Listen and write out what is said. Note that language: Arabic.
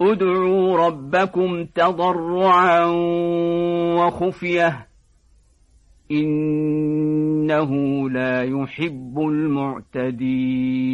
ادعوا ربكم تضرعا وخفية إنه لا يحب المعتدين